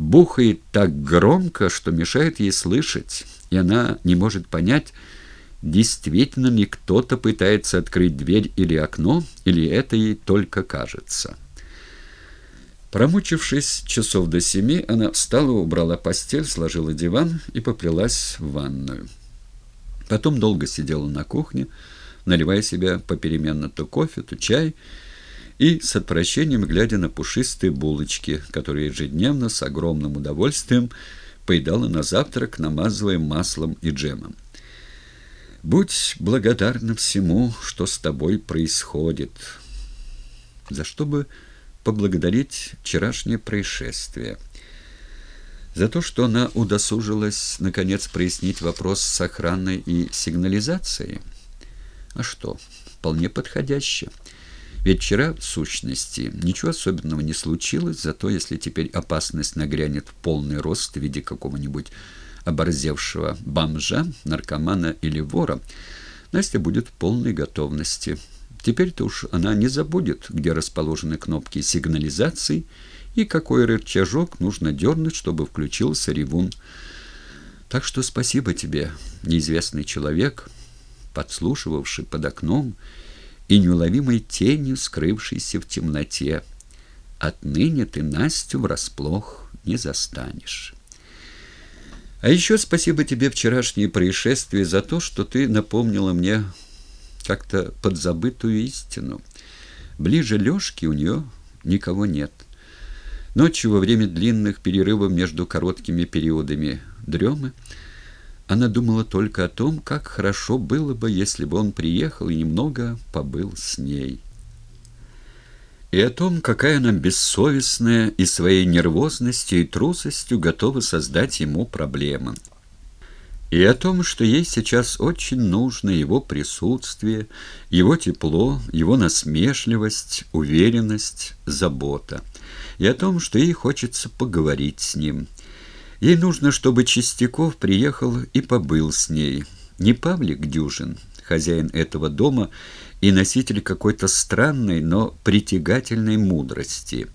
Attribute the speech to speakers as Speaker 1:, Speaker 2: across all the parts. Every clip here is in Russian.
Speaker 1: бухает так громко, что мешает ей слышать, и она не может понять, действительно ли кто-то пытается открыть дверь или окно, или это ей только кажется. Промучившись часов до семи, она встала, убрала постель, сложила диван и поплелась в ванную. Потом долго сидела на кухне, наливая себе попеременно то кофе, то чай, и с отвращением глядя на пушистые булочки, которые ежедневно с огромным удовольствием поедала на завтрак, намазывая маслом и джемом. «Будь благодарна всему, что с тобой происходит». За что бы поблагодарить вчерашнее происшествие. За то, что она удосужилась, наконец, прояснить вопрос с охраной и сигнализацией. А что, вполне подходяще. Ведь вчера, в сущности, ничего особенного не случилось, зато если теперь опасность нагрянет в полный рост в виде какого-нибудь оборзевшего бомжа, наркомана или вора, Настя будет в полной готовности – Теперь-то уж она не забудет, где расположены кнопки сигнализации и какой рычажок нужно дернуть, чтобы включился ревун. Так что спасибо тебе, неизвестный человек, подслушивавший под окном и неуловимой тенью, скрывшейся в темноте. Отныне ты Настю врасплох не застанешь. А еще спасибо тебе вчерашнее происшествие за то, что ты напомнила мне как-то подзабытую истину. Ближе Лёшки у нее никого нет. Ночью во время длинных перерывов между короткими периодами дремы она думала только о том, как хорошо было бы, если бы он приехал и немного побыл с ней. И о том, какая она бессовестная и своей нервозностью и трусостью готова создать ему проблемы и о том, что ей сейчас очень нужно его присутствие, его тепло, его насмешливость, уверенность, забота, и о том, что ей хочется поговорить с ним. Ей нужно, чтобы Чистяков приехал и побыл с ней. Не Павлик Дюжин, хозяин этого дома и носитель какой-то странной, но притягательной мудрости.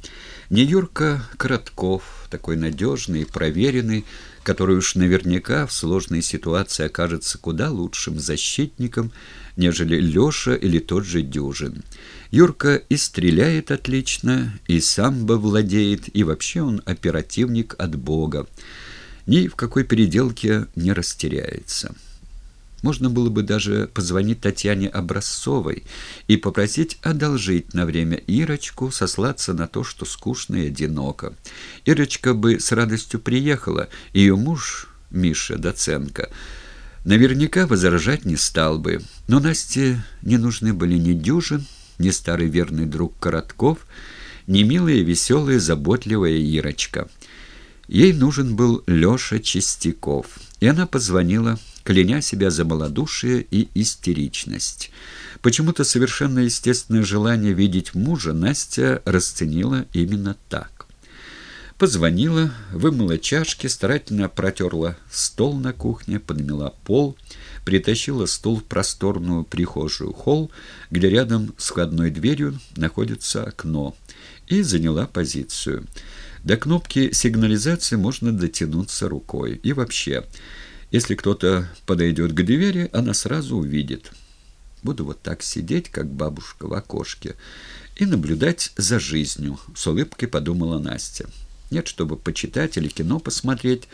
Speaker 1: Не Юрка Коротков, такой надежный и проверенный, который уж наверняка в сложной ситуации окажется куда лучшим защитником, нежели Леша или тот же Дюжин. Юрка и стреляет отлично, и сам бы владеет, и вообще он оперативник от Бога. Ни в какой переделке не растеряется. Можно было бы даже позвонить Татьяне Образцовой и попросить одолжить на время Ирочку, сослаться на то, что скучно и одиноко. Ирочка бы с радостью приехала, ее муж, Миша Доценко, наверняка возражать не стал бы. Но Насте не нужны были ни Дюжин, ни старый верный друг Коротков, ни милая, веселая, заботливая Ирочка. Ей нужен был Леша Чистяков, и она позвонила кляня себя за малодушие и истеричность. Почему-то совершенно естественное желание видеть мужа Настя расценила именно так. Позвонила, вымыла чашки, старательно протерла стол на кухне, подмела пол, притащила стул в просторную прихожую холл, где рядом с входной дверью находится окно, и заняла позицию. До кнопки сигнализации можно дотянуться рукой. И вообще... Если кто-то подойдет к двери, она сразу увидит. Буду вот так сидеть, как бабушка в окошке, и наблюдать за жизнью, с улыбкой подумала Настя. Нет, чтобы почитать или кино посмотреть,